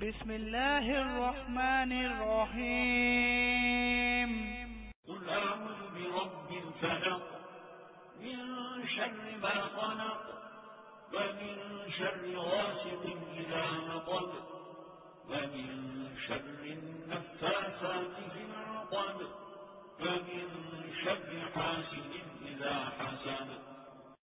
بسم الله الرحمن الرحيم قل أعوذ برب الفلق من شر ما خلق ومن شر غاسق إذا نطق ومن شر النفاثات في العقد ومن شر حاسد إذا